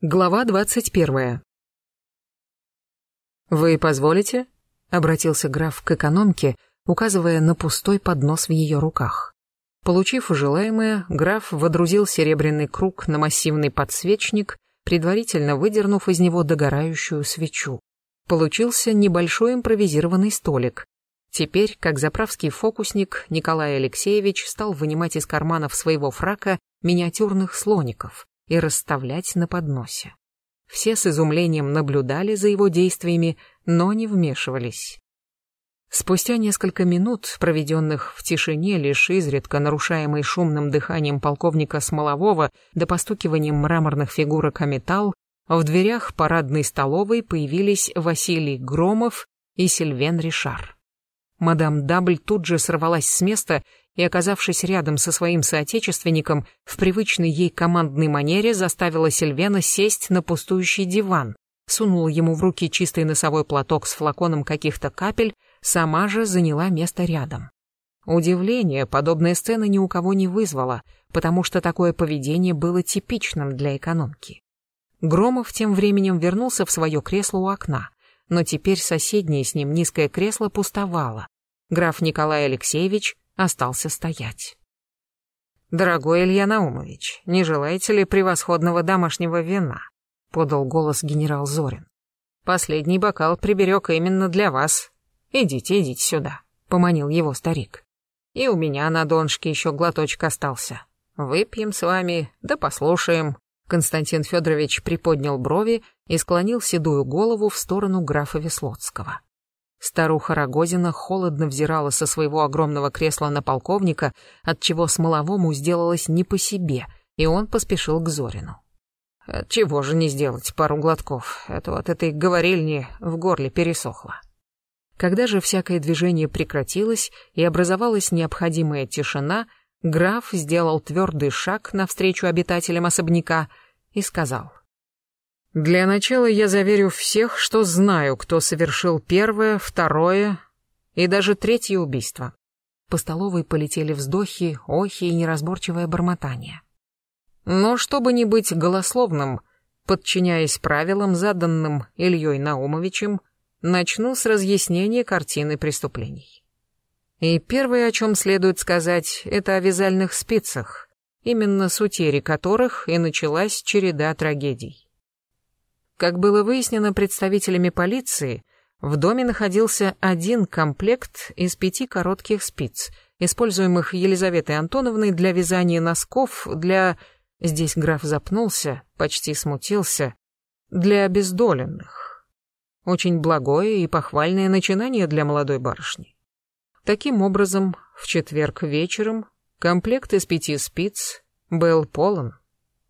Глава двадцать первая. «Вы позволите?» — обратился граф к экономке, указывая на пустой поднос в ее руках. Получив желаемое, граф водрузил серебряный круг на массивный подсвечник, предварительно выдернув из него догорающую свечу. Получился небольшой импровизированный столик. Теперь, как заправский фокусник, Николай Алексеевич стал вынимать из карманов своего фрака миниатюрных слоников, и расставлять на подносе. Все с изумлением наблюдали за его действиями, но не вмешивались. Спустя несколько минут, проведенных в тишине, лишь изредка нарушаемой шумным дыханием полковника Смолового до постукиванием мраморных фигурок о металл, в дверях парадной столовой появились Василий Громов и Сильвен Ришар. Мадам Дабль тут же сорвалась с места и, оказавшись рядом со своим соотечественником, в привычной ей командной манере заставила Сильвена сесть на пустующий диван, сунула ему в руки чистый носовой платок с флаконом каких-то капель, сама же заняла место рядом. Удивление подобная сцена ни у кого не вызвала, потому что такое поведение было типичным для экономки. Громов тем временем вернулся в свое кресло у окна, но теперь соседнее с ним низкое кресло пустовало. Граф Николай Алексеевич остался стоять. «Дорогой Илья Наумович, не желаете ли превосходного домашнего вина?» — подал голос генерал Зорин. «Последний бокал приберег именно для вас. Идите, идите сюда», — поманил его старик. «И у меня на донышке еще глоточек остался. Выпьем с вами, да послушаем». Константин Федорович приподнял брови и склонил седую голову в сторону графа Веслоцкого. Старуха Рогозина холодно взирала со своего огромного кресла на полковника, отчего Смоловому сделалось не по себе, и он поспешил к Зорину. Чего же не сделать пару глотков, это вот этой говорильни в горле пересохло. Когда же всякое движение прекратилось и образовалась необходимая тишина, граф сделал твердый шаг навстречу обитателям особняка и сказал — для начала я заверю всех, что знаю, кто совершил первое, второе и даже третье убийство. По столовой полетели вздохи, охи и неразборчивое бормотание. Но чтобы не быть голословным, подчиняясь правилам, заданным Ильей Наумовичем, начну с разъяснения картины преступлений. И первое, о чем следует сказать, это о вязальных спицах, именно с утери которых и началась череда трагедий. Как было выяснено представителями полиции, в доме находился один комплект из пяти коротких спиц, используемых Елизаветой Антоновной для вязания носков для... Здесь граф запнулся, почти смутился. Для обездоленных. Очень благое и похвальное начинание для молодой барышни. Таким образом, в четверг вечером комплект из пяти спиц был полон.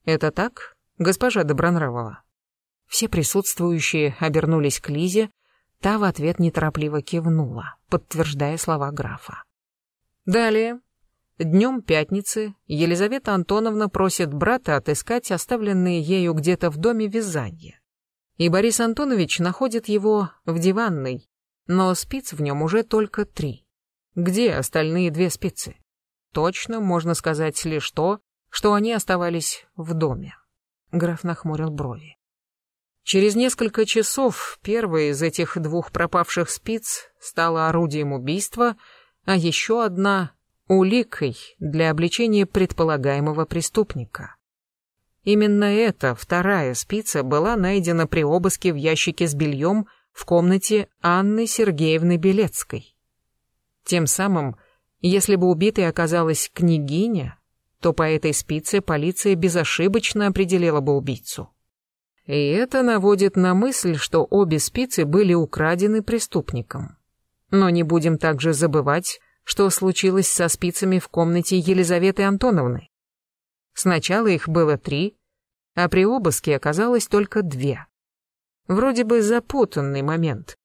Это так, госпожа Добронравова? Все присутствующие обернулись к Лизе, та в ответ неторопливо кивнула, подтверждая слова графа. Далее. Днем пятницы Елизавета Антоновна просит брата отыскать оставленные ею где-то в доме вязание. И Борис Антонович находит его в диванной, но спиц в нем уже только три. Где остальные две спицы? Точно можно сказать лишь то, что они оставались в доме. Граф нахмурил брови. Через несколько часов первая из этих двух пропавших спиц стала орудием убийства, а еще одна — уликой для обличения предполагаемого преступника. Именно эта вторая спица была найдена при обыске в ящике с бельем в комнате Анны Сергеевны Белецкой. Тем самым, если бы убитой оказалась княгиня, то по этой спице полиция безошибочно определила бы убийцу. И это наводит на мысль, что обе спицы были украдены преступником. Но не будем также забывать, что случилось со спицами в комнате Елизаветы Антоновны. Сначала их было три, а при обыске оказалось только две. Вроде бы запутанный момент,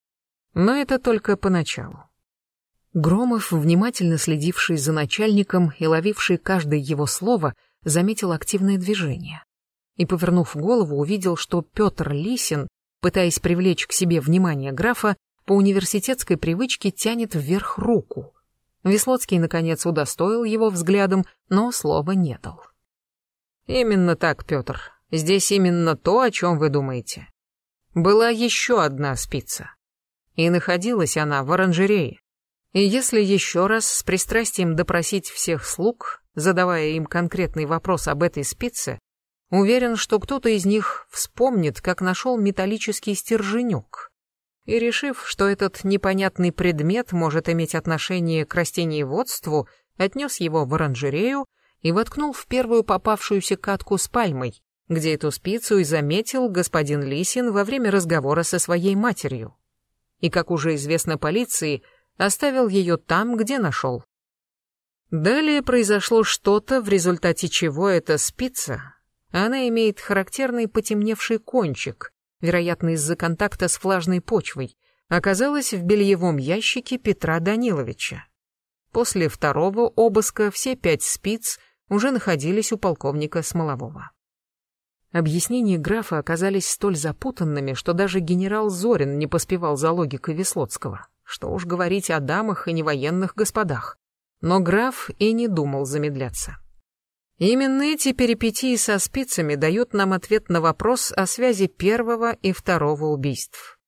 но это только поначалу. Громов, внимательно следивший за начальником и ловивший каждое его слово, заметил активное движение и, повернув голову, увидел, что Петр Лисин, пытаясь привлечь к себе внимание графа, по университетской привычке тянет вверх руку. Веслоцкий, наконец, удостоил его взглядом, но слова не дал. «Именно так, Петр. Здесь именно то, о чем вы думаете. Была еще одна спица. И находилась она в оранжерее. И если еще раз с пристрастием допросить всех слуг, задавая им конкретный вопрос об этой спице, уверен, что кто-то из них вспомнит, как нашел металлический стерженек. И решив, что этот непонятный предмет может иметь отношение к растениеводству, отнес его в оранжерею и воткнул в первую попавшуюся катку с пальмой, где эту спицу и заметил господин Лисин во время разговора со своей матерью. И, как уже известно полиции, оставил ее там, где нашел. Далее произошло что-то, в результате чего эта спица, она имеет характерный потемневший кончик, вероятно, из-за контакта с влажной почвой, оказалась в бельевом ящике Петра Даниловича. После второго обыска все пять спиц уже находились у полковника Смолового. Объяснения графа оказались столь запутанными, что даже генерал Зорин не поспевал за логикой Веслоцкого. Что уж говорить о дамах и невоенных господах. Но граф и не думал замедляться. Именно эти перипетии со спицами дают нам ответ на вопрос о связи первого и второго убийств.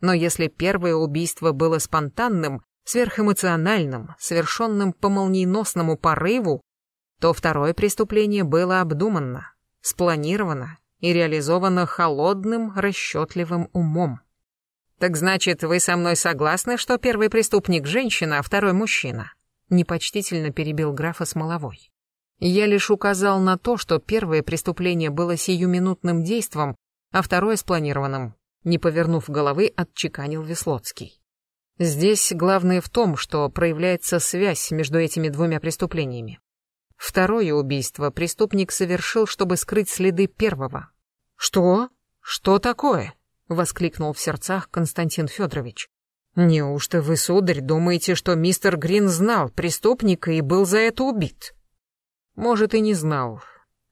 Но если первое убийство было спонтанным, сверхэмоциональным, совершенным по молниеносному порыву, то второе преступление было обдуманно, спланировано и реализовано холодным, расчетливым умом. «Так значит, вы со мной согласны, что первый преступник — женщина, а второй — мужчина?» Непочтительно перебил графа Смоловой. Я лишь указал на то, что первое преступление было сиюминутным действом, а второе — спланированным. Не повернув головы, отчеканил Веслоцкий. Здесь главное в том, что проявляется связь между этими двумя преступлениями. Второе убийство преступник совершил, чтобы скрыть следы первого. «Что? Что такое?» — воскликнул в сердцах Константин Федорович. «Неужто вы, сударь, думаете, что мистер Грин знал преступника и был за это убит?» «Может, и не знал,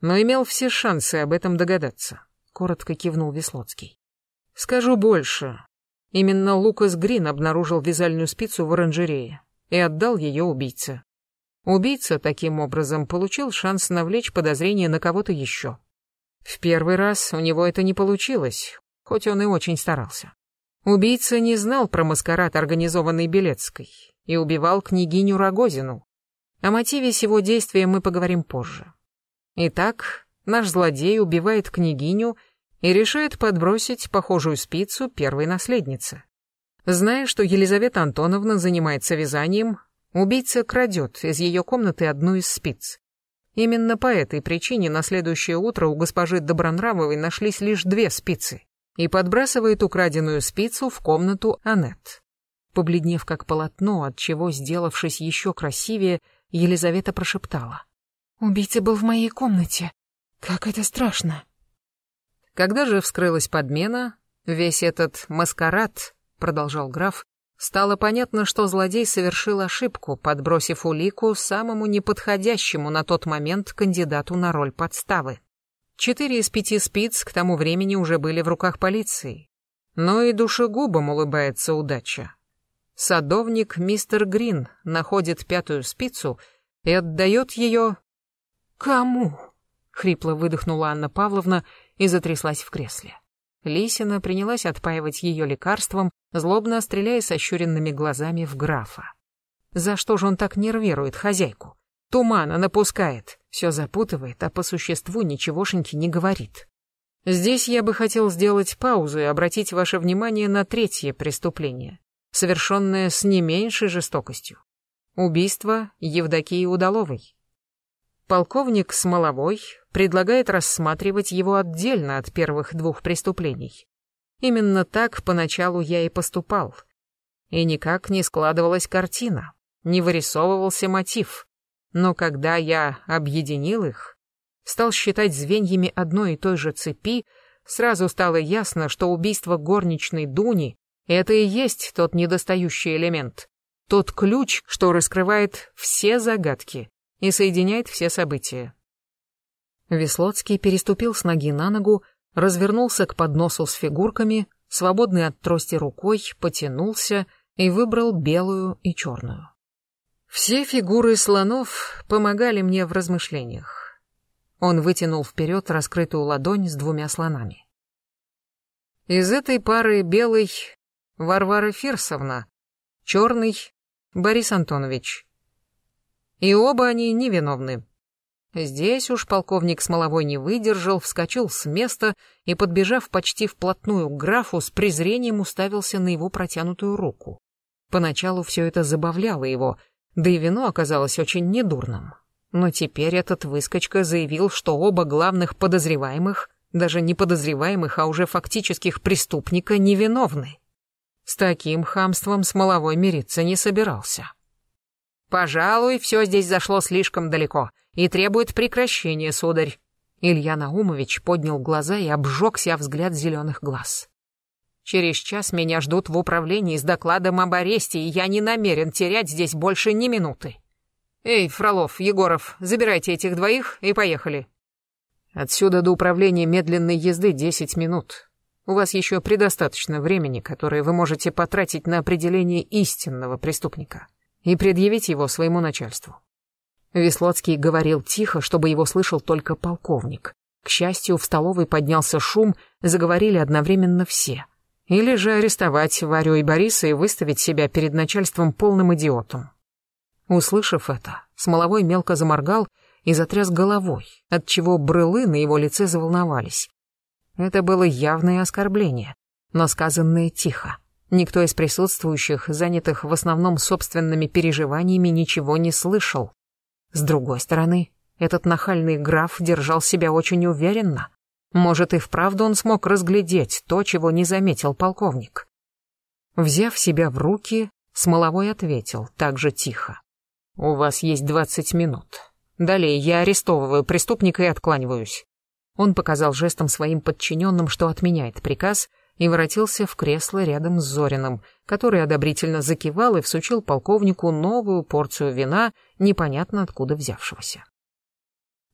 но имел все шансы об этом догадаться», — коротко кивнул Веслоцкий. «Скажу больше. Именно Лукас Грин обнаружил вязальную спицу в оранжерее и отдал ее убийце. Убийца, таким образом, получил шанс навлечь подозрение на кого-то еще. В первый раз у него это не получилось, хоть он и очень старался. Убийца не знал про маскарад, организованный Белецкой, и убивал княгиню Рогозину. О мотиве сего действия мы поговорим позже. Итак, наш злодей убивает княгиню и решает подбросить похожую спицу первой наследнице. Зная, что Елизавета Антоновна занимается вязанием, убийца крадет из ее комнаты одну из спиц. Именно по этой причине на следующее утро у госпожи Добронравовой нашлись лишь две спицы и подбрасывает украденную спицу в комнату Аннет. Побледнев как полотно, от чего, сделавшись еще красивее, Елизавета прошептала. «Убийца был в моей комнате. Как это страшно!» Когда же вскрылась подмена, весь этот маскарад, продолжал граф, стало понятно, что злодей совершил ошибку, подбросив улику самому неподходящему на тот момент кандидату на роль подставы. Четыре из пяти спиц к тому времени уже были в руках полиции. Но и душегубом улыбается удача. Садовник мистер Грин находит пятую спицу и отдает ее... «Кому?» — хрипло выдохнула Анна Павловна и затряслась в кресле. Лисина принялась отпаивать ее лекарством, злобно стреляя сощуренными глазами в графа. За что же он так нервирует хозяйку? Тумана напускает, все запутывает, а по существу ничегошеньки не говорит. Здесь я бы хотел сделать паузу и обратить ваше внимание на третье преступление, совершенное с не меньшей жестокостью. Убийство Евдокии Удаловой. Полковник Смоловой предлагает рассматривать его отдельно от первых двух преступлений. Именно так поначалу я и поступал. И никак не складывалась картина, не вырисовывался мотив. Но когда я объединил их, стал считать звеньями одной и той же цепи, сразу стало ясно, что убийство горничной Дуни — это и есть тот недостающий элемент, тот ключ, что раскрывает все загадки и соединяет все события. Веслоцкий переступил с ноги на ногу, развернулся к подносу с фигурками, свободный от трости рукой, потянулся и выбрал белую и черную. Все фигуры слонов помогали мне в размышлениях. Он вытянул вперед раскрытую ладонь с двумя слонами. Из этой пары белый Варвара Фирсовна, черный Борис Антонович. И оба они невиновны. Здесь уж полковник Смоловой не выдержал, вскочил с места и, подбежав почти вплотную к графу, с презрением уставился на его протянутую руку. Поначалу все это забавляло его, да и вино оказалось очень недурным. Но теперь этот выскочка заявил, что оба главных подозреваемых, даже не подозреваемых, а уже фактических преступника, невиновны. С таким хамством Смоловой мириться не собирался. «Пожалуй, все здесь зашло слишком далеко и требует прекращения, сударь». Илья Наумович поднял глаза и обжегся взгляд зеленых глаз. «Через час меня ждут в управлении с докладом об аресте, и я не намерен терять здесь больше ни минуты. Эй, Фролов, Егоров, забирайте этих двоих и поехали». Отсюда до управления медленной езды десять минут. У вас еще предостаточно времени, которое вы можете потратить на определение истинного преступника и предъявить его своему начальству. Веслоцкий говорил тихо, чтобы его слышал только полковник. К счастью, в столовой поднялся шум, заговорили одновременно все. Или же арестовать Варю и Бориса и выставить себя перед начальством полным идиотом. Услышав это, Смоловой мелко заморгал и затряс головой, отчего брылы на его лице заволновались. Это было явное оскорбление, но сказанное тихо. Никто из присутствующих, занятых в основном собственными переживаниями, ничего не слышал. С другой стороны, этот нахальный граф держал себя очень уверенно. Может, и вправду он смог разглядеть то, чего не заметил полковник. Взяв себя в руки, Смоловой ответил, так же тихо. «У вас есть двадцать минут. Далее я арестовываю преступника и откланиваюсь». Он показал жестом своим подчиненным, что отменяет приказ, и воротился в кресло рядом с Зориным, который одобрительно закивал и всучил полковнику новую порцию вина, непонятно откуда взявшегося.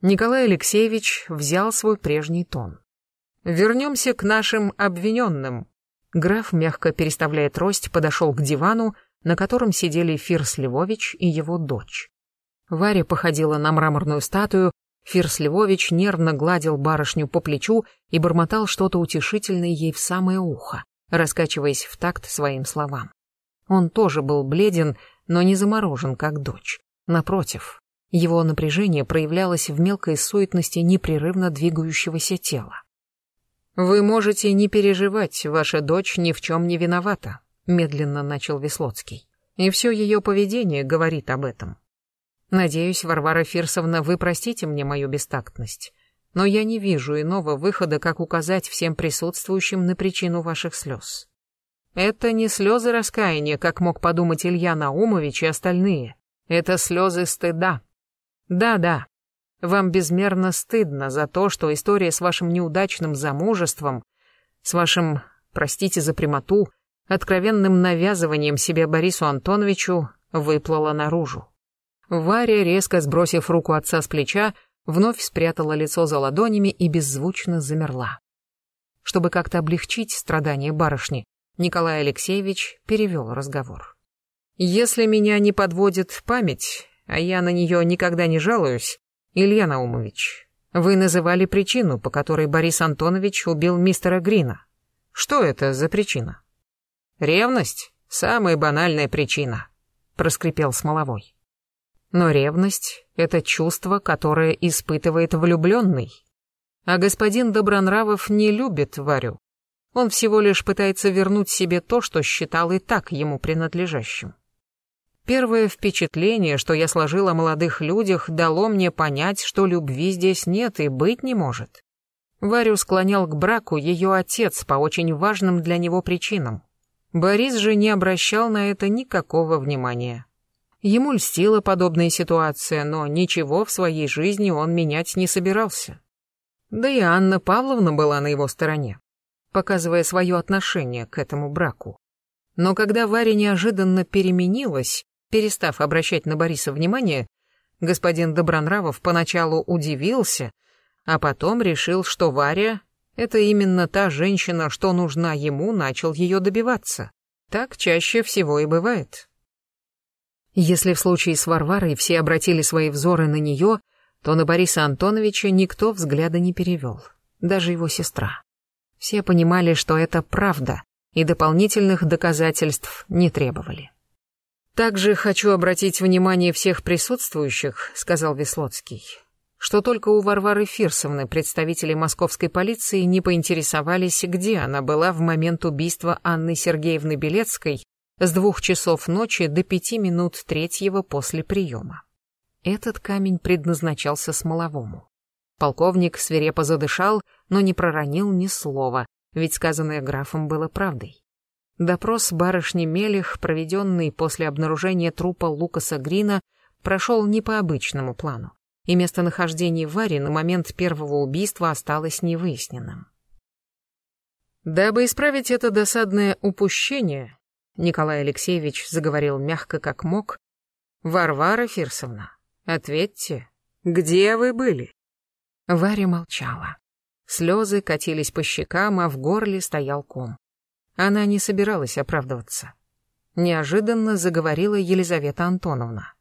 Николай Алексеевич взял свой прежний тон. «Вернемся к нашим обвиненным». Граф, мягко переставляя трость, подошел к дивану, на котором сидели Фирс Львович и его дочь. Варя походила на мраморную статую, Фирс Львович нервно гладил барышню по плечу и бормотал что-то утешительное ей в самое ухо, раскачиваясь в такт своим словам. Он тоже был бледен, но не заморожен, как дочь. Напротив, его напряжение проявлялось в мелкой суетности непрерывно двигающегося тела. «Вы можете не переживать, ваша дочь ни в чем не виновата», медленно начал Веслоцкий. «И все ее поведение говорит об этом. Надеюсь, Варвара Фирсовна, вы простите мне мою бестактность, но я не вижу иного выхода, как указать всем присутствующим на причину ваших слез. Это не слезы раскаяния, как мог подумать Илья Наумович и остальные. Это слезы стыда. Да-да, вам безмерно стыдно за то, что история с вашим неудачным замужеством, с вашим, простите за прямоту, откровенным навязыванием себе Борису Антоновичу выплыла наружу. Варя, резко сбросив руку отца с плеча, вновь спрятала лицо за ладонями и беззвучно замерла. Чтобы как-то облегчить страдания барышни, Николай Алексеевич перевел разговор. «Если меня не подводит память, а я на нее никогда не жалуюсь, Илья Наумович, вы называли причину, по которой Борис Антонович убил мистера Грина. Что это за причина?» «Ревность — самая банальная причина», — проскрипел Смоловой. Но ревность — это чувство, которое испытывает влюбленный. А господин Добронравов не любит Варю. Он всего лишь пытается вернуть себе то, что считал и так ему принадлежащим. Первое впечатление, что я сложил о молодых людях, дало мне понять, что любви здесь нет и быть не может. Варю склонял к браку ее отец по очень важным для него причинам. Борис же не обращал на это никакого внимания. Ему льстила подобная ситуация, но ничего в своей жизни он менять не собирался. Да и Анна Павловна была на его стороне, показывая свое отношение к этому браку. Но когда Варя неожиданно переменилась, перестав обращать на Бориса внимание, господин Добронравов поначалу удивился, а потом решил, что Варя — это именно та женщина, что нужна ему, начал ее добиваться. Так чаще всего и бывает. Если в случае с Варварой все обратили свои взоры на нее, то на Бориса Антоновича никто взгляда не перевел, даже его сестра. Все понимали, что это правда, и дополнительных доказательств не требовали. «Также хочу обратить внимание всех присутствующих», — сказал Веслоцкий, что только у Варвары Фирсовны представители московской полиции не поинтересовались, где она была в момент убийства Анны Сергеевны Белецкой с двух часов ночи до пяти минут третьего после приема. Этот камень предназначался Смоловому. Полковник свирепо задышал, но не проронил ни слова, ведь сказанное графом было правдой. Допрос барышни Мелих, проведенный после обнаружения трупа Лукаса Грина, прошел не по обычному плану и местонахождение Вари на момент первого убийства осталось невыясненным. Дабы исправить это досадное упущение, Николай Алексеевич заговорил мягко как мог, «Варвара Фирсовна, ответьте, где вы были?» Варя молчала. Слезы катились по щекам, а в горле стоял ком. Она не собиралась оправдываться. Неожиданно заговорила Елизавета Антоновна.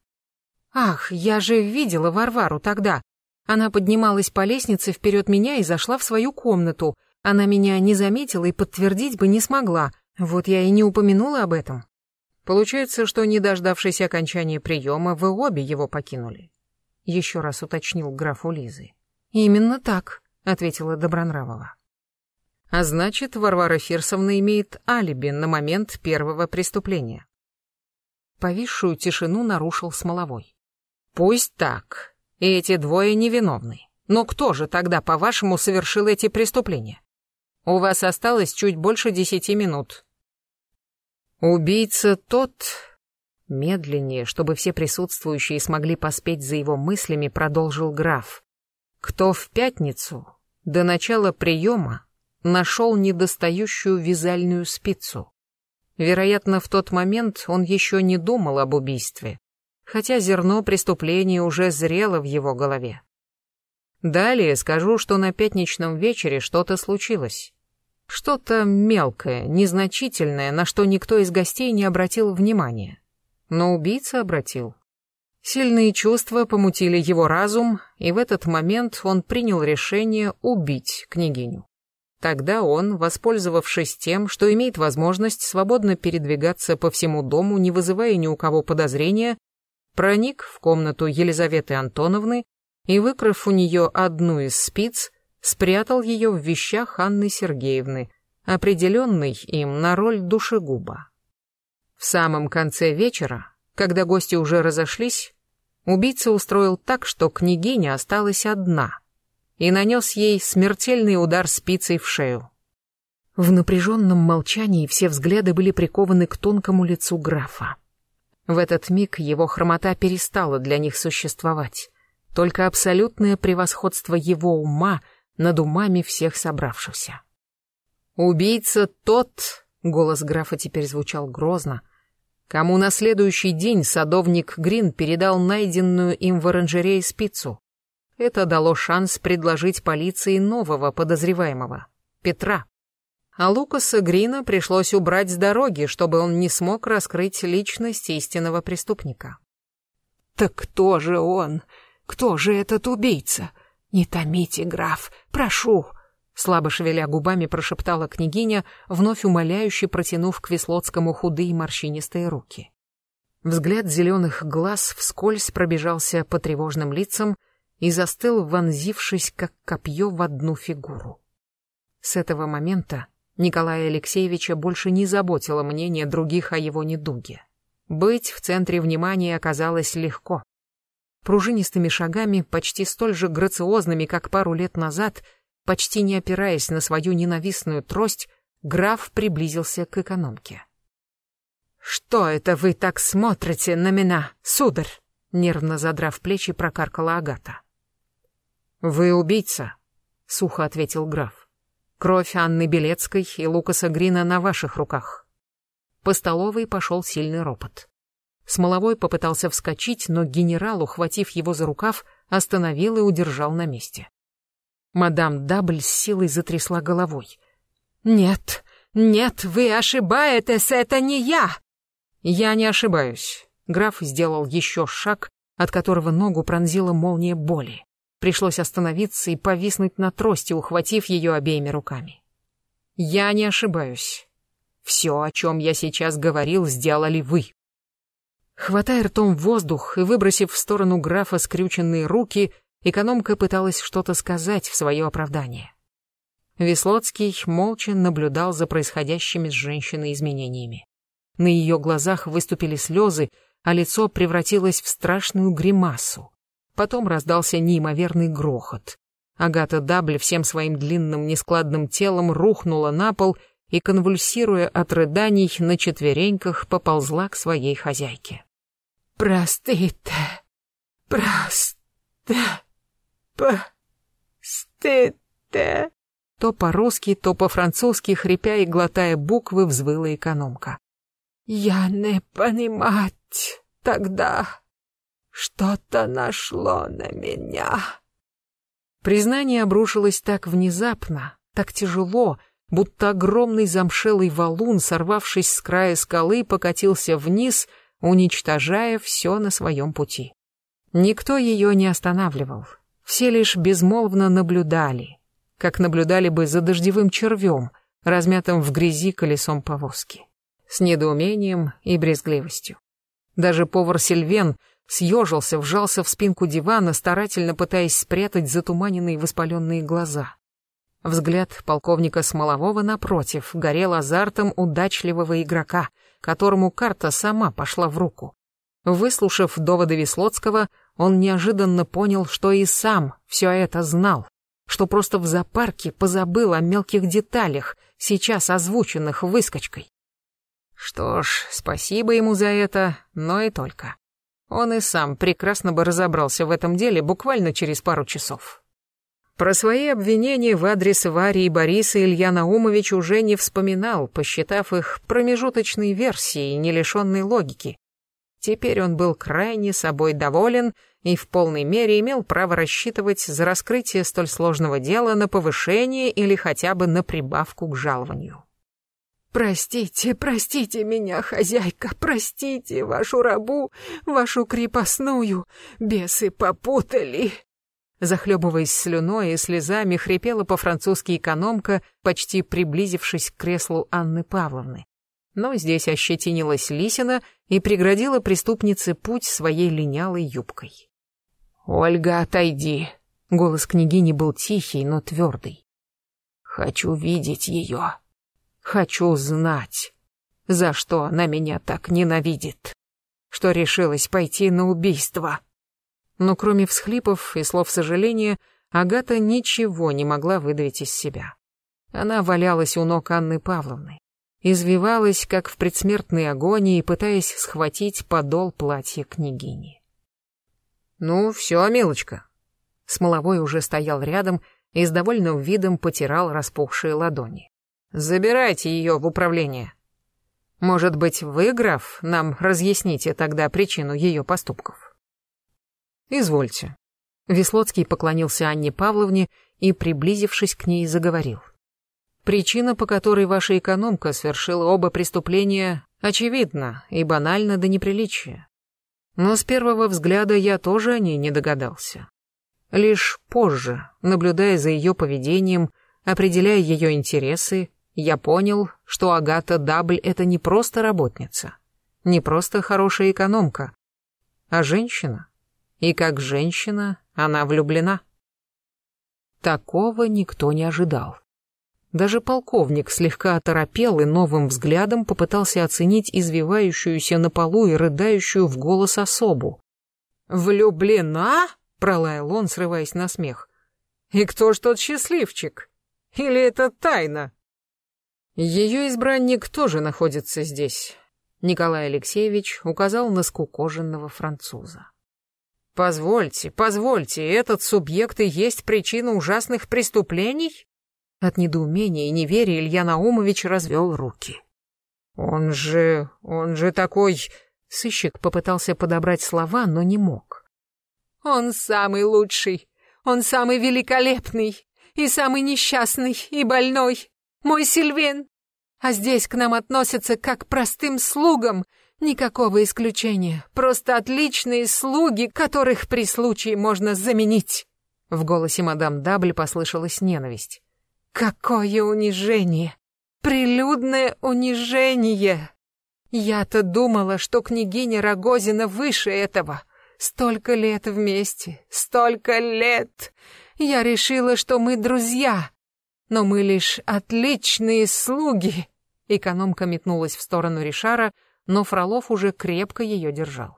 Ах, я же видела Варвару тогда. Она поднималась по лестнице вперед меня и зашла в свою комнату. Она меня не заметила и подтвердить бы не смогла. Вот я и не упомянула об этом. Получается, что, не дождавшись окончания приема, вы обе его покинули. Еще раз уточнил граф у Лизы. Именно так, ответила Добронравова. А значит, Варвара Фирсовна имеет алиби на момент первого преступления. Повисшую тишину нарушил Смоловой. Пусть так. И эти двое невиновны. Но кто же тогда, по-вашему, совершил эти преступления? У вас осталось чуть больше десяти минут. Убийца тот... Медленнее, чтобы все присутствующие смогли поспеть за его мыслями, продолжил граф. Кто в пятницу, до начала приема, нашел недостающую вязальную спицу. Вероятно, в тот момент он еще не думал об убийстве, хотя зерно преступления уже зрело в его голове. Далее скажу, что на пятничном вечере что-то случилось. Что-то мелкое, незначительное, на что никто из гостей не обратил внимания. Но убийца обратил. Сильные чувства помутили его разум, и в этот момент он принял решение убить княгиню. Тогда он, воспользовавшись тем, что имеет возможность свободно передвигаться по всему дому, не вызывая ни у кого подозрения, проник в комнату Елизаветы Антоновны и, выкрав у нее одну из спиц, спрятал ее в вещах Анны Сергеевны, определенной им на роль душегуба. В самом конце вечера, когда гости уже разошлись, убийца устроил так, что княгиня осталась одна и нанес ей смертельный удар спицей в шею. В напряженном молчании все взгляды были прикованы к тонкому лицу графа. В этот миг его хромота перестала для них существовать. Только абсолютное превосходство его ума над умами всех собравшихся. «Убийца тот», — голос графа теперь звучал грозно, кому на следующий день садовник Грин передал найденную им в оранжерее спицу. Это дало шанс предложить полиции нового подозреваемого — Петра а Лукаса Грина пришлось убрать с дороги, чтобы он не смог раскрыть личность истинного преступника. «Так кто же он? Кто же этот убийца? Не томите, граф, прошу!» Слабо шевеля губами прошептала княгиня, вновь умоляюще протянув к Веслоцкому худые морщинистые руки. Взгляд зеленых глаз вскользь пробежался по тревожным лицам и застыл, вонзившись, как копье в одну фигуру. С этого момента Николая Алексеевича больше не заботило мнение других о его недуге. Быть в центре внимания оказалось легко. Пружинистыми шагами, почти столь же грациозными, как пару лет назад, почти не опираясь на свою ненавистную трость, граф приблизился к экономке. «Что это вы так смотрите на меня, сударь?» Нервно задрав плечи, прокаркала Агата. «Вы убийца», — сухо ответил граф. Кровь Анны Белецкой и Лукаса Грина на ваших руках. По столовой пошел сильный ропот. Смоловой попытался вскочить, но генерал, ухватив его за рукав, остановил и удержал на месте. Мадам Дабль с силой затрясла головой. «Нет, нет, вы ошибаетесь, это не я!» «Я не ошибаюсь». Граф сделал еще шаг, от которого ногу пронзила молния боли. Пришлось остановиться и повиснуть на трости, ухватив ее обеими руками. Я не ошибаюсь. Все, о чем я сейчас говорил, сделали вы. Хватая ртом воздух и выбросив в сторону графа скрюченные руки, экономка пыталась что-то сказать в свое оправдание. Веслоцкий молча наблюдал за происходящими с женщиной изменениями. На ее глазах выступили слезы, а лицо превратилось в страшную гримасу. Потом раздался неимоверный грохот. Агата Дабль всем своим длинным нескладным телом рухнула на пол и, конвульсируя от рыданий, на четвереньках поползла к своей хозяйке. «Простите, простите, простите». То по-русски, то по-французски, хрипя и глотая буквы, взвыла экономка. «Я не понимать тогда. Что-то нашло на меня». Признание обрушилось так внезапно, так тяжело, будто огромный замшелый валун, сорвавшись с края скалы, покатился вниз, уничтожая все на своем пути. Никто ее не останавливал, все лишь безмолвно наблюдали, как наблюдали бы за дождевым червем, размятым в грязи колесом повозки, с недоумением и брезгливостью. Даже повар Сильвен съежился, вжался в спинку дивана, старательно пытаясь спрятать затуманенные воспаленные глаза. Взгляд полковника Смолового, напротив, горел азартом удачливого игрока, которому карта сама пошла в руку. Выслушав доводы Веслоцкого, он неожиданно понял, что и сам все это знал что просто в зоопарке позабыл о мелких деталях, сейчас озвученных выскочкой. Что ж, спасибо ему за это, но и только. Он и сам прекрасно бы разобрался в этом деле буквально через пару часов. Про свои обвинения в адрес Вари и Бориса Илья Наумович уже не вспоминал, посчитав их промежуточной версией, не лишенной логики. Теперь он был крайне собой доволен и в полной мере имел право рассчитывать за раскрытие столь сложного дела на повышение или хотя бы на прибавку к жалованию. «Простите, простите меня, хозяйка, простите вашу рабу, вашу крепостную, бесы попутали!» Захлебываясь слюной и слезами, хрипела по-французски экономка, почти приблизившись к креслу Анны Павловны. Но здесь ощетинилась Лисина и преградила преступнице путь своей линялой юбкой. «Ольга, отойди!» Голос княгини был тихий, но твердый. «Хочу видеть ее. Хочу знать, за что она меня так ненавидит, что решилась пойти на убийство». Но кроме всхлипов и слов сожаления, Агата ничего не могла выдавить из себя. Она валялась у ног Анны Павловны, извивалась, как в предсмертной агонии, пытаясь схватить подол платья княгини. «Ну, все, милочка». Смоловой уже стоял рядом и с довольным видом потирал распухшие ладони. «Забирайте ее в управление. Может быть, вы, граф, нам разъясните тогда причину ее поступков?» «Извольте». Веслоцкий поклонился Анне Павловне и, приблизившись к ней, заговорил. «Причина, по которой ваша экономка совершила оба преступления, очевидна и банальна до неприличия. Но с первого взгляда я тоже о ней не догадался. Лишь позже, наблюдая за ее поведением, определяя ее интересы, я понял, что Агата Дабль — это не просто работница, не просто хорошая экономка, а женщина. И как женщина она влюблена. Такого никто не ожидал. Даже полковник слегка оторопел и новым взглядом попытался оценить извивающуюся на полу и рыдающую в голос особу. «Влюблена?» — пролаял он, срываясь на смех. «И кто ж тот счастливчик? Или это тайна?» Ее избранник тоже находится здесь. Николай Алексеевич указал на скукоженного француза. «Позвольте, позвольте, этот субъект и есть причина ужасных преступлений?» От недоумения и неверия Илья Наумович развел руки. «Он же... он же такой...» Сыщик попытался подобрать слова, но не мог. «Он самый лучший, он самый великолепный, и самый несчастный, и больной. Мой Сильвен. А здесь к нам относятся как к простым слугам, никакого исключения, просто отличные слуги, которых при случае можно заменить». В голосе мадам Дабль послышалась ненависть. «Какое унижение! Прилюдное унижение! Я-то думала, что княгиня Рогозина выше этого. Столько лет вместе, столько лет! Я решила, что мы друзья, но мы лишь отличные слуги!» Экономка метнулась в сторону Ришара, но Фролов уже крепко ее держал.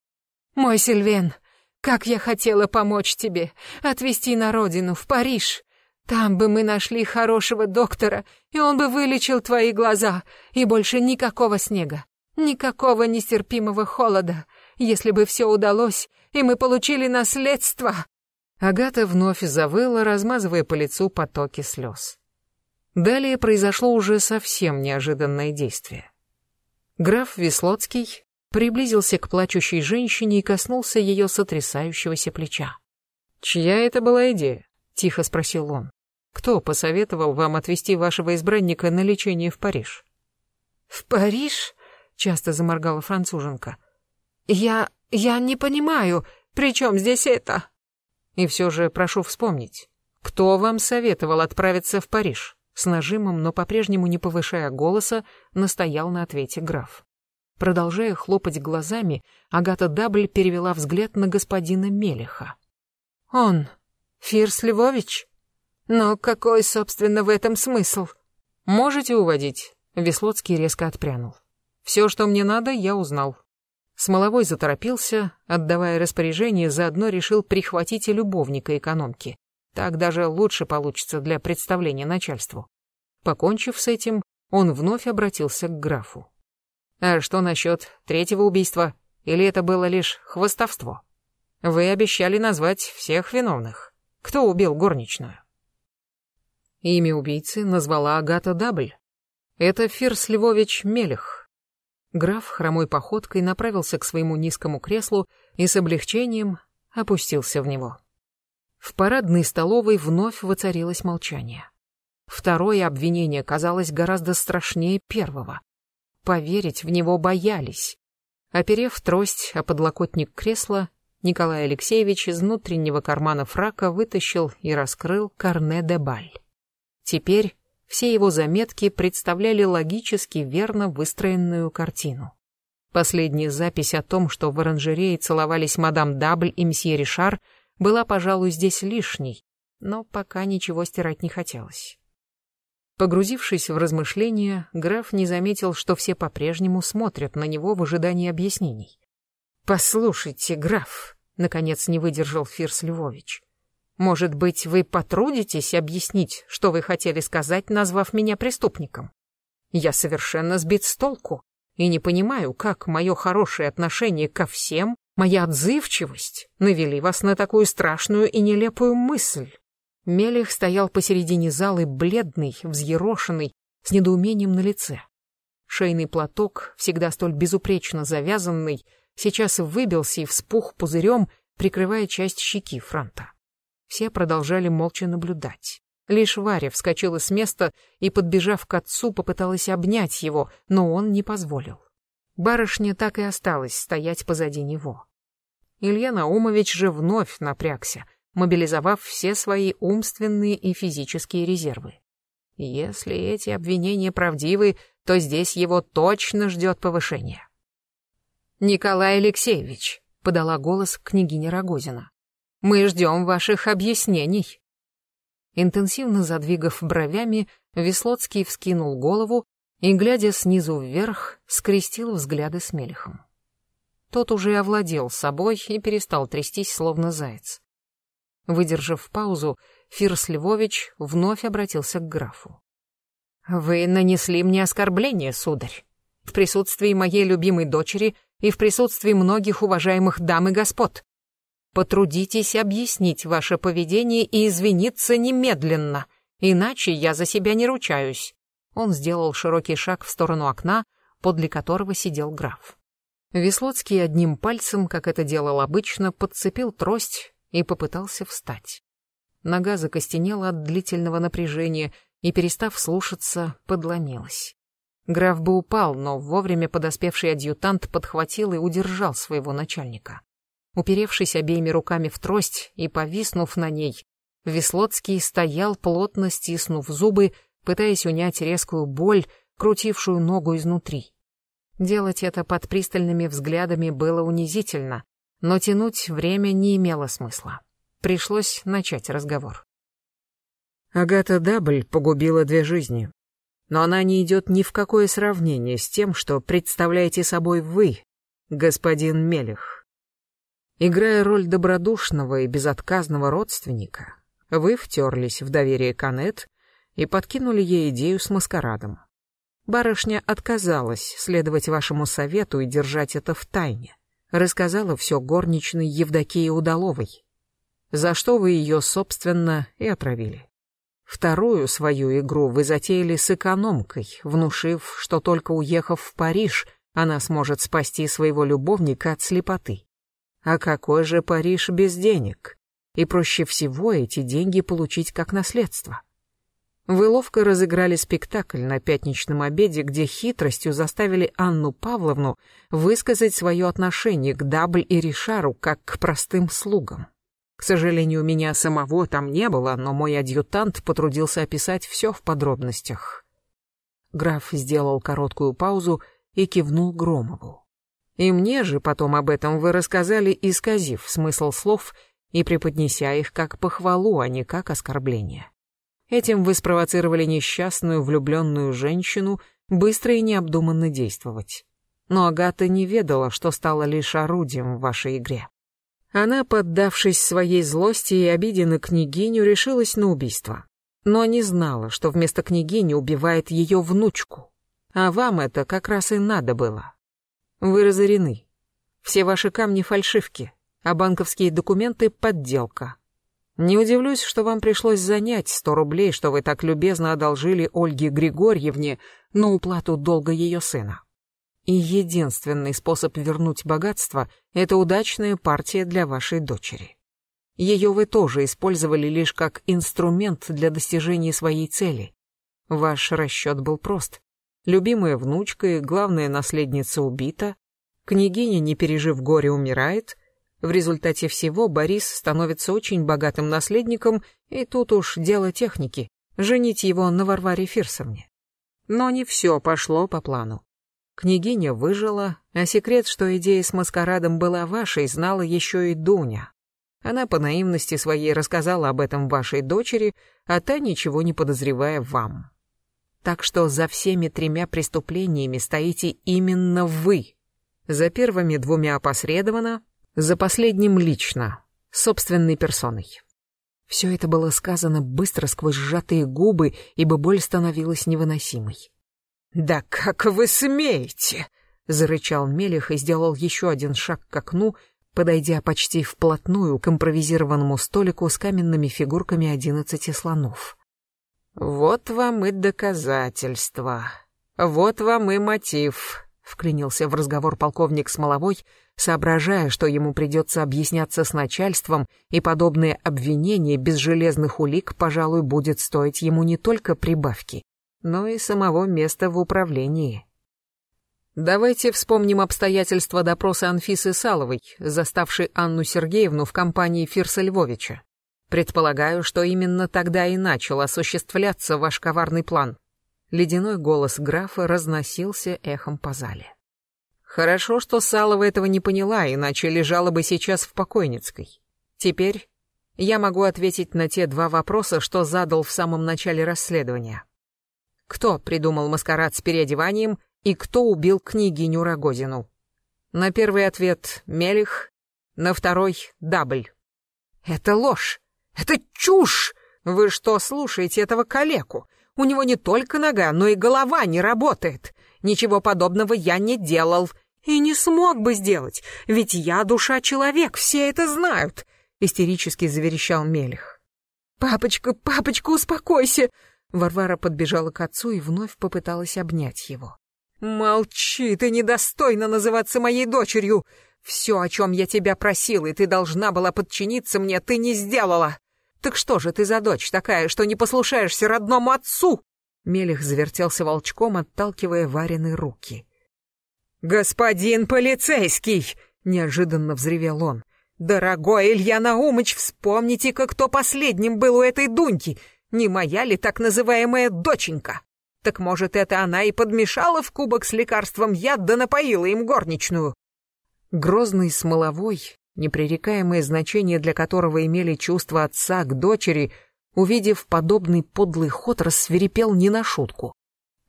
«Мой Сильвен, как я хотела помочь тебе, отвезти на родину, в Париж. Там бы мы нашли хорошего доктора, и он бы вылечил твои глаза, и больше никакого снега, никакого нестерпимого холода, если бы все удалось, и мы получили наследство». Агата вновь завыла, размазывая по лицу потоки слез. Далее произошло уже совсем неожиданное действие. Граф Веслоцкий приблизился к плачущей женщине и коснулся ее сотрясающегося плеча. «Чья это была идея?» — тихо спросил он. «Кто посоветовал вам отвезти вашего избранника на лечение в Париж?» «В Париж?» — часто заморгала француженка. «Я... я не понимаю, при чем здесь это?» «И все же прошу вспомнить, кто вам советовал отправиться в Париж?» С нажимом, но по-прежнему не повышая голоса, настоял на ответе граф. Продолжая хлопать глазами, Агата Дабль перевела взгляд на господина Мелеха. «Он, Фирс Львович? Но какой, собственно, в этом смысл?» «Можете уводить?» Веслоцкий резко отпрянул. «Все, что мне надо, я узнал». Смоловой заторопился, отдавая распоряжение, заодно решил прихватить и любовника экономки. Так даже лучше получится для представления начальству. Покончив с этим, он вновь обратился к графу. «А что насчет третьего убийства? Или это было лишь хвостовство? Вы обещали назвать всех виновных. Кто убил горничную?» Имя убийцы назвала Агата Дабль. Это Фирс Львович Мелех. Граф хромой походкой направился к своему низкому креслу и с облегчением опустился в него. В парадной столовой вновь воцарилось молчание. Второе обвинение казалось гораздо страшнее первого. Поверить в него боялись. Оперев трость о подлокотник кресла, Николай Алексеевич из внутреннего кармана фрака вытащил и раскрыл карне де баль. Теперь все его заметки представляли логически верно выстроенную картину. Последняя запись о том, что в оранжерее целовались мадам Дабль и мсье Ришар, была, пожалуй, здесь лишней, но пока ничего стирать не хотелось. Погрузившись в размышления, граф не заметил, что все по-прежнему смотрят на него в ожидании объяснений. «Послушайте, граф», — наконец не выдержал Фирс Львович, «может быть, вы потрудитесь объяснить, что вы хотели сказать, назвав меня преступником? Я совершенно сбит с толку и не понимаю, как мое хорошее отношение ко всем Моя отзывчивость навели вас на такую страшную и нелепую мысль. Мелих стоял посередине залы, бледный, взъерошенный, с недоумением на лице. Шейный платок, всегда столь безупречно завязанный, сейчас выбился и вспух пузырем, прикрывая часть щеки Франта. Все продолжали молча наблюдать. Лишь Варя вскочила с места и, подбежав к отцу, попыталась обнять его, но он не позволил. Барышня так и осталась стоять позади него. Илья Наумович же вновь напрягся, мобилизовав все свои умственные и физические резервы. Если эти обвинения правдивы, то здесь его точно ждет повышение. «Николай Алексеевич», — подала голос княгиня Рогозина, — «мы ждем ваших объяснений». Интенсивно задвигав бровями, Веслоцкий вскинул голову и, глядя снизу вверх, скрестил взгляды с Мелехом. Тот уже овладел собой и перестал трястись, словно заяц. Выдержав паузу, Фирс Львович вновь обратился к графу. «Вы нанесли мне оскорбление, сударь, в присутствии моей любимой дочери и в присутствии многих уважаемых дам и господ. Потрудитесь объяснить ваше поведение и извиниться немедленно, иначе я за себя не ручаюсь. Он сделал широкий шаг в сторону окна, подле которого сидел граф. Веслоцкий одним пальцем, как это делал обычно, подцепил трость и попытался встать. Нога закостенела от длительного напряжения и, перестав слушаться, подломилась. Граф бы упал, но вовремя подоспевший адъютант подхватил и удержал своего начальника. Уперевшись обеими руками в трость и повиснув на ней, Веслоцкий стоял, плотно стиснув зубы, пытаясь унять резкую боль, крутившую ногу изнутри. Делать это под пристальными взглядами было унизительно, но тянуть время не имело смысла. Пришлось начать разговор. Агата Дабль погубила две жизни, но она не идет ни в какое сравнение с тем, что представляете собой вы, господин Мелех. Играя роль добродушного и безотказного родственника, вы втерлись в доверие Канет и подкинули ей идею с маскарадом. Барышня отказалась следовать вашему совету и держать это в тайне. Рассказала все горничной Евдокии Удаловой, за что вы ее, собственно, и отравили. Вторую свою игру вы затеяли с экономкой, внушив, что только уехав в Париж, она сможет спасти своего любовника от слепоты. А какой же Париж без денег? И проще всего эти деньги получить как наследство. Вы ловко разыграли спектакль на пятничном обеде, где хитростью заставили Анну Павловну высказать свое отношение к Дабль и Ришару как к простым слугам. К сожалению, меня самого там не было, но мой адъютант потрудился описать все в подробностях. Граф сделал короткую паузу и кивнул Громову. И мне же потом об этом вы рассказали, исказив смысл слов и преподнеся их как похвалу, а не как оскорбление. Этим вы спровоцировали несчастную влюбленную женщину быстро и необдуманно действовать. Но Агата не ведала, что стала лишь орудием в вашей игре. Она, поддавшись своей злости и обиде на княгиню, решилась на убийство. Но не знала, что вместо княгини убивает ее внучку. А вам это как раз и надо было. Вы разорены. Все ваши камни фальшивки, а банковские документы — подделка. Не удивлюсь, что вам пришлось занять сто рублей, что вы так любезно одолжили Ольге Григорьевне на уплату долга ее сына. И единственный способ вернуть богатство — это удачная партия для вашей дочери. Ее вы тоже использовали лишь как инструмент для достижения своей цели. Ваш расчет был прост. Любимая внучка и главная наследница убита, княгиня, не пережив горе, умирает, в результате всего Борис становится очень богатым наследником, и тут уж дело техники — женить его на Варваре Фирсовне. Но не все пошло по плану. Княгиня выжила, а секрет, что идея с маскарадом была вашей, знала еще и Дуня. Она по наивности своей рассказала об этом вашей дочери, а та ничего не подозревая вам. Так что за всеми тремя преступлениями стоите именно вы. За первыми двумя опосредованно, за последним лично, собственной персоной. Все это было сказано быстро сквозь сжатые губы, ибо боль становилась невыносимой. «Да как вы смеете!» — зарычал Мелих и сделал еще один шаг к окну, подойдя почти вплотную к импровизированному столику с каменными фигурками одиннадцати слонов. «Вот вам и доказательства. Вот вам и мотив», — вклинился в разговор полковник Смоловой, соображая, что ему придется объясняться с начальством, и подобные обвинения без железных улик, пожалуй, будет стоить ему не только прибавки, но и самого места в управлении. Давайте вспомним обстоятельства допроса Анфисы Саловой, заставшей Анну Сергеевну в компании Фирса Львовича. Предполагаю, что именно тогда и начал осуществляться ваш коварный план. Ледяной голос графа разносился эхом по зале. Хорошо, что Салова этого не поняла, иначе лежала бы сейчас в покойницкой. Теперь я могу ответить на те два вопроса, что задал в самом начале расследования кто придумал маскарад с переодеванием и кто убил княгиню Рогозину. На первый ответ — Мелих, на второй — Дабль. «Это ложь! Это чушь! Вы что, слушаете этого калеку? У него не только нога, но и голова не работает. Ничего подобного я не делал и не смог бы сделать, ведь я душа-человек, все это знают!» — истерически заверещал Мелих. «Папочка, папочка, успокойся!» Варвара подбежала к отцу и вновь попыталась обнять его. «Молчи, ты недостойна называться моей дочерью! Все, о чем я тебя просила, и ты должна была подчиниться мне, ты не сделала! Так что же ты за дочь такая, что не послушаешься родному отцу?» Мелих завертелся волчком, отталкивая Варины руки. «Господин полицейский!» — неожиданно взревел он. Дорогой Илья Наумыч, вспомните-ка, кто последним был у этой Дуньки. Не моя ли так называемая доченька? Так может, это она и подмешала в кубок с лекарством яд да напоила им горничную? Грозный смоловой, непререкаемое значение для которого имели чувства отца к дочери, увидев подобный подлый ход, рассверепел не на шутку.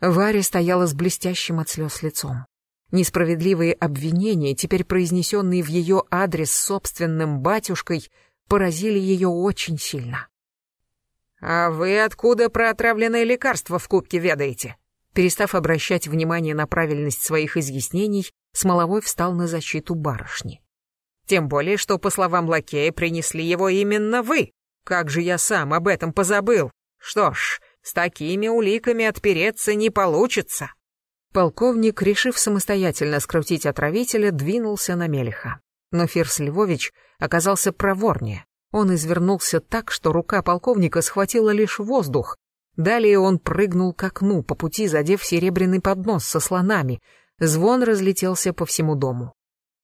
Варя стояла с блестящим от слез лицом. Несправедливые обвинения, теперь произнесенные в ее адрес собственным батюшкой, поразили ее очень сильно. «А вы откуда про отравленное лекарство в кубке ведаете?» Перестав обращать внимание на правильность своих изъяснений, Смоловой встал на защиту барышни. «Тем более, что, по словам лакея, принесли его именно вы. Как же я сам об этом позабыл? Что ж, с такими уликами отпереться не получится». Полковник, решив самостоятельно скрутить отравителя, двинулся на Мелиха. Но Фирс Львович оказался проворнее. Он извернулся так, что рука полковника схватила лишь воздух. Далее он прыгнул к окну, по пути задев серебряный поднос со слонами. Звон разлетелся по всему дому.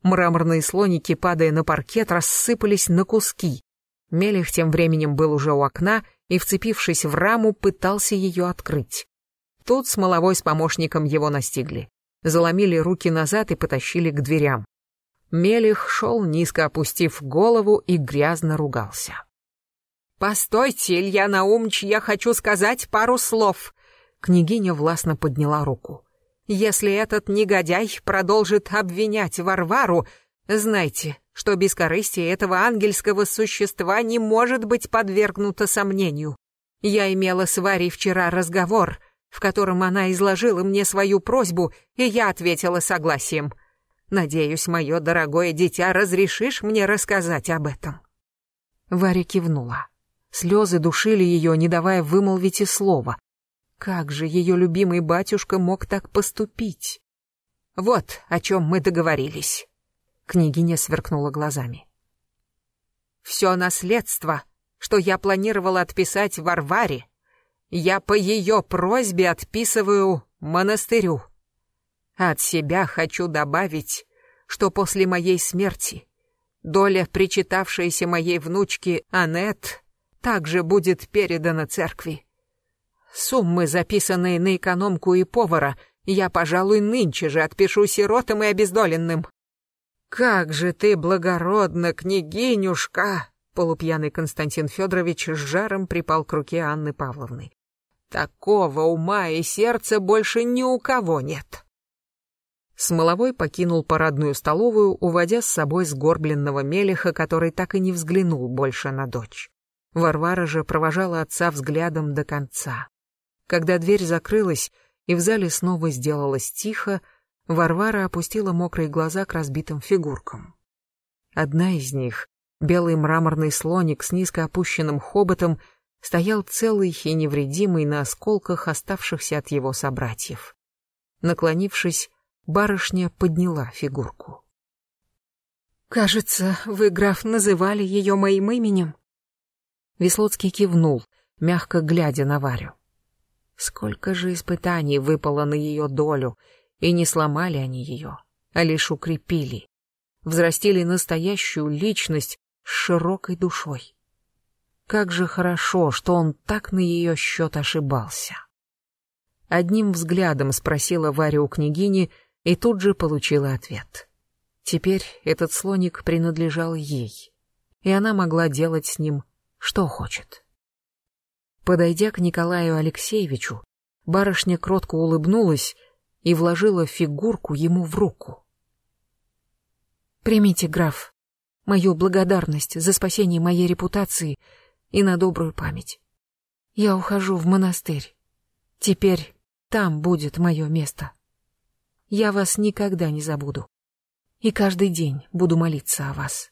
Мраморные слоники, падая на паркет, рассыпались на куски. Мелих тем временем был уже у окна и, вцепившись в раму, пытался ее открыть. Тут Смоловой с помощником его настигли. Заломили руки назад и потащили к дверям. Мелих шел, низко опустив голову, и грязно ругался. «Постойте, Илья Наумович, я хочу сказать пару слов!» Княгиня властно подняла руку. «Если этот негодяй продолжит обвинять Варвару, знайте, что бескорыстие этого ангельского существа не может быть подвергнуто сомнению. Я имела с Варей вчера разговор, в котором она изложила мне свою просьбу, и я ответила согласием. Надеюсь, мое дорогое дитя, разрешишь мне рассказать об этом?» Варя кивнула. Слезы душили ее, не давая вымолвить и слова. Как же ее любимый батюшка мог так поступить? «Вот о чем мы договорились», — княгиня сверкнула глазами. «Все наследство, что я планировала отписать Варваре, я по ее просьбе отписываю монастырю. От себя хочу добавить, что после моей смерти доля, причитавшаяся моей внучке Анет, также будет передана церкви. Суммы, записанные на экономку и повара, я, пожалуй, нынче же отпишу сиротам и обездоленным. Как же ты благородна, княгинюшка! Полупьяный Константин Федорович с жаром припал к руке Анны Павловны. Такого ума и сердца больше ни у кого нет. Смоловой покинул парадную столовую, уводя с собой сгорбленного мелиха, который так и не взглянул больше на дочь. Варвара же провожала отца взглядом до конца. Когда дверь закрылась и в зале снова сделалось тихо, Варвара опустила мокрые глаза к разбитым фигуркам. Одна из них, белый мраморный слоник с низко опущенным хоботом, стоял целый и невредимый на осколках оставшихся от его собратьев. Наклонившись, барышня подняла фигурку. «Кажется, вы, граф, называли ее моим именем?» Веслоцкий кивнул, мягко глядя на Варю. Сколько же испытаний выпало на ее долю, и не сломали они ее, а лишь укрепили, взрастили настоящую личность с широкой душой. Как же хорошо, что он так на ее счет ошибался. Одним взглядом спросила Варя у княгини и тут же получила ответ. Теперь этот слоник принадлежал ей, и она могла делать с ним что хочет. Подойдя к Николаю Алексеевичу, барышня кротко улыбнулась и вложила фигурку ему в руку. «Примите, граф, мою благодарность за спасение моей репутации — и на добрую память. Я ухожу в монастырь. Теперь там будет мое место. Я вас никогда не забуду. И каждый день буду молиться о вас.